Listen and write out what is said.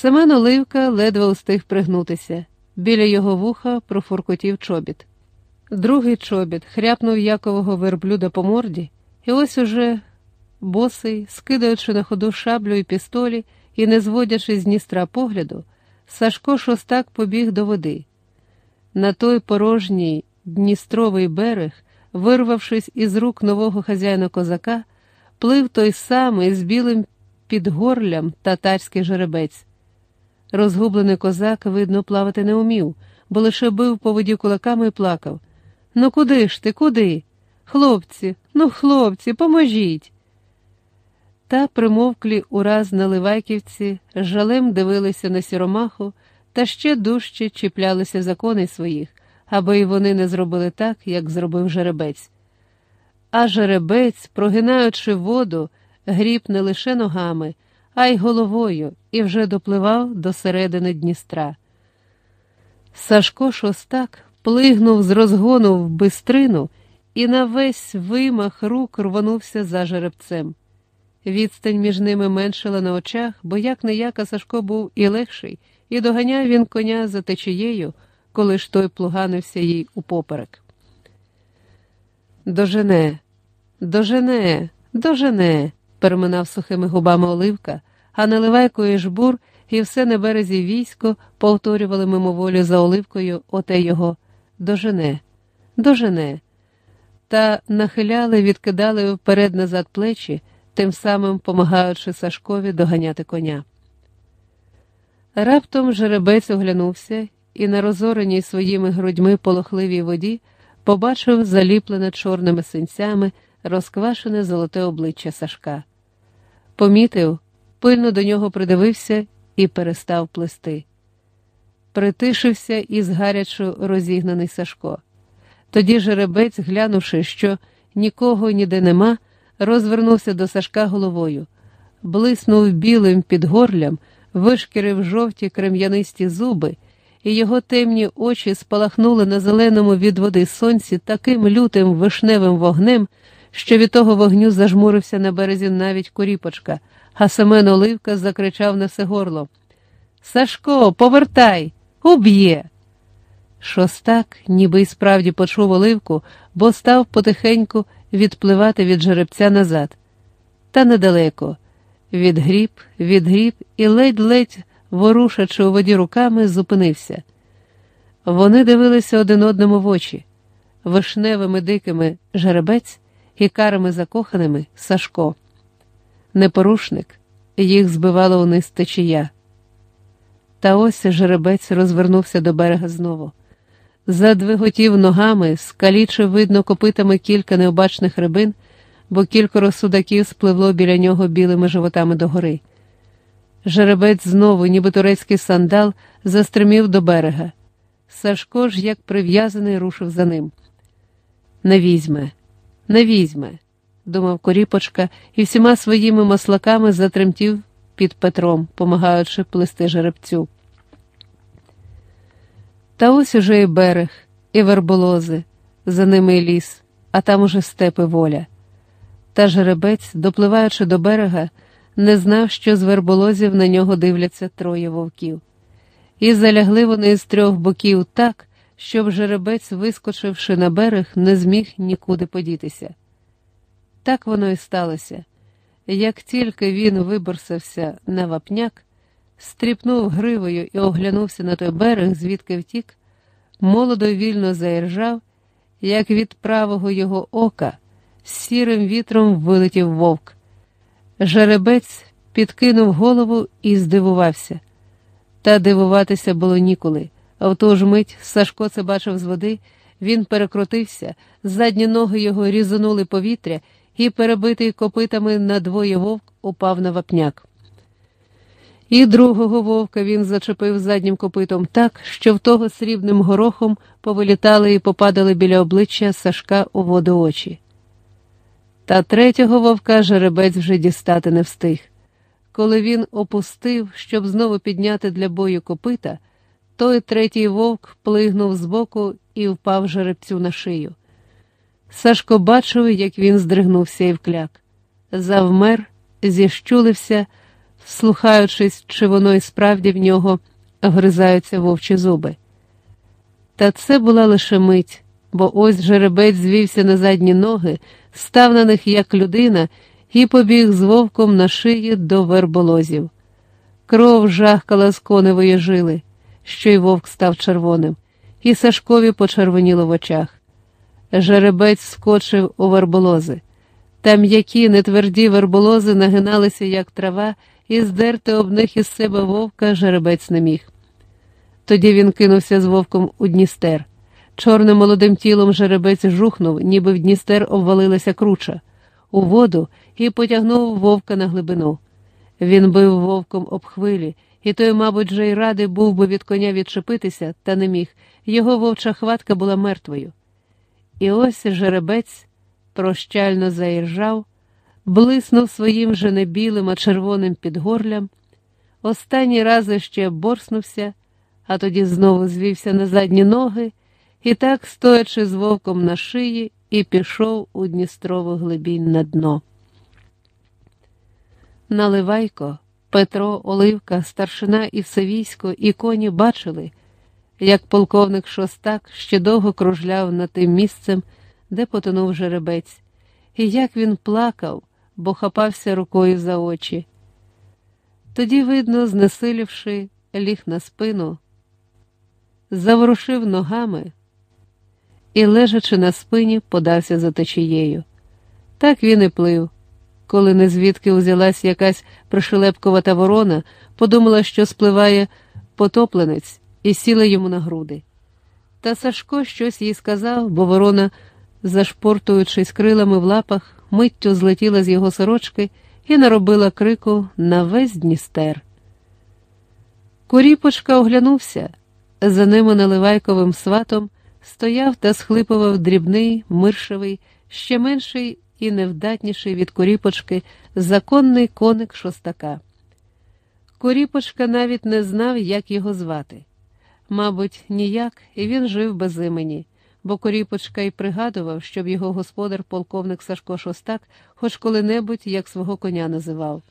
Семен Оливка ледве устиг пригнутися. Біля його вуха профуркотів чобіт. Другий чобіт хряпнув якового верблюда по морді, і ось уже босий, скидаючи на ходу шаблю і пістолі і не зводячи з Дністра погляду, Сашко шостак побіг до води. На той порожній Дністровий берег, вирвавшись із рук нового хазяїна козака, плив той самий з білим підгорлям татарський жеребець. Розгублений козак, видно, плавати не умів, бо лише бив по воді кулаками і плакав. Ну куди ж ти, куди? Хлопці, ну, хлопці, поможіть. Та примовклі ураз на Ливайківці, жалем дивилися на сіромаху та ще дужче чіплялися за своїх, аби й вони не зробили так, як зробив жеребець. А жеребець, прогинаючи воду, гріб не лише ногами, а й головою, і вже допливав до середини Дністра. Сашко Шостак плигнув з розгону в бистрину і на весь вимах рук рвонувся за жеребцем. Відстань між ними меншила на очах, бо як не яка Сашко був і легший, і доганяв він коня за течією, коли ж той плуганився їй упоперек. Дожене, дожене, дожене, переминав сухими губами оливка, а наливайко і жбур і все на березі військо повторювали мимоволі за оливкою оте його дожене, дожене, та нахиляли, відкидали вперед назад плечі тим самим помагаючи Сашкові доганяти коня. Раптом жеребець оглянувся і на розореній своїми грудьми полохливій воді побачив заліплене чорними синцями розквашене золоте обличчя Сашка. Помітив, пильно до нього придивився і перестав плести. Притишився і згарячо розігнаний Сашко. Тоді жеребець, глянувши, що нікого ніде нема, розвернувся до Сашка головою, блиснув білим під горлям, вишкірив жовті крем'янисті зуби, і його темні очі спалахнули на зеленому від води сонці таким лютим вишневим вогнем, що від того вогню зажмурився на березі навіть коріпочка, а Семен Оливка закричав на все горло Сашко, повертай, уб'є. Шостак, ніби й справді почув оливку, бо став потихеньку відпливати від жеребця назад. Та недалеко. Відгріб, відгріб і ледь-ледь, ворушачи у воді руками, зупинився. Вони дивилися один одному в очі, вишневими дикими жеребець і карами закоханими Сашко. Непорушник, їх збивало униз течія. Та ось жеребець розвернувся до берега знову. Задвиготів ногами, скалічив, видно, копитами кілька необачних рибин, бо кількоро судаків спливло біля нього білими животами догори. Жеребець знову, ніби турецький сандал, застримів до берега. Сашко ж, як прив'язаний, рушив за ним. Не візьме, не візьме, думав Коріпочка, і всіма своїми маслаками затремтів під Петром, помагаючи плести жеребцю. Та ось уже і берег, і верболози, за ними і ліс, а там уже степи воля. Та жеребець, допливаючи до берега, не знав, що з верболозів на нього дивляться троє вовків. І залягли вони з трьох боків так, щоб жеребець, вискочивши на берег, не зміг нікуди подітися. Так воно і сталося. Як тільки він виборсався на вапняк, стріпнув гривою і оглянувся на той берег, звідки втік, молодо вільно заіржав, як від правого його ока сірим вітром вилетів вовк. Жеребець підкинув голову і здивувався. Та дивуватися було ніколи. А в ту ж мить Сашко це бачив з води, він перекрутився, задні ноги його різанули повітря, і, перебитий копитами на двоє вовк, упав на вапняк. І другого вовка він зачепив заднім копитом так, що в того срібним горохом повилітали і попадали біля обличчя Сашка у воду очі. Та третього вовка жеребець вже дістати не встиг. Коли він опустив, щоб знову підняти для бою копита, той третій вовк плигнув збоку і впав жеребцю на шию. Сашко бачив, як він здригнувся і вкляк. Завмер, зіщулився слухаючись, чи воно і справді в нього гризаються вовчі зуби. Та це була лише мить, бо ось жеребець звівся на задні ноги, став на них як людина і побіг з вовком на шиї до верболозів. Кров жахкала з коневої жили, що й вовк став червоним, і Сашкові почервоніло в очах. Жеребець скочив у верболози. Та м'які, нетверді верболози нагиналися, як трава, і здерти об них із себе вовка жеребець не міг. Тоді він кинувся з вовком у Дністер. Чорним молодим тілом жеребець жухнув, ніби в Дністер обвалилася круча, у воду і потягнув вовка на глибину. Він бив вовком об хвилі, і той, мабуть, вже й радий був би від коня відчепитися, та не міг. Його вовча хватка була мертвою. І ось жеребець прощально заіржав, блиснув своїм же не білим, а червоним підгорлям. Останній раз ще борснувся, а тоді знову звівся на задні ноги і так, стоячи з вовком на шиї, і пішов у Дністрову глибінь на дно. Наливайко, Петро, Оливка, старшина і Всевійсько, і коні бачили, як полковник Шостак ще довго кружляв над тим місцем, де потонув жеребець, і як він плакав, бо хапався рукою за очі. Тоді, видно, знесиливши, ліг на спину, заворушив ногами і, лежачи на спині, подався за течією. Так він і плив. Коли незвідки узялась якась пришелепкувата ворона, подумала, що спливає потопленець, і сіла йому на груди. Та Сашко щось їй сказав, бо ворона, зашпортуючись крилами в лапах, миттю злетіла з його сорочки і наробила крику на весь Дністер. Куріпочка оглянувся, за ними наливайковим сватом стояв та схлипував дрібний, миршевий, ще менший і невдатніший від коріпочки законний коник шостака. Коріпочка навіть не знав, як його звати. Мабуть, ніяк, і він жив без імені, бо Коріпочка й пригадував, щоб його господар, полковник Сашко Шостак, хоч коли-небудь як свого коня називав.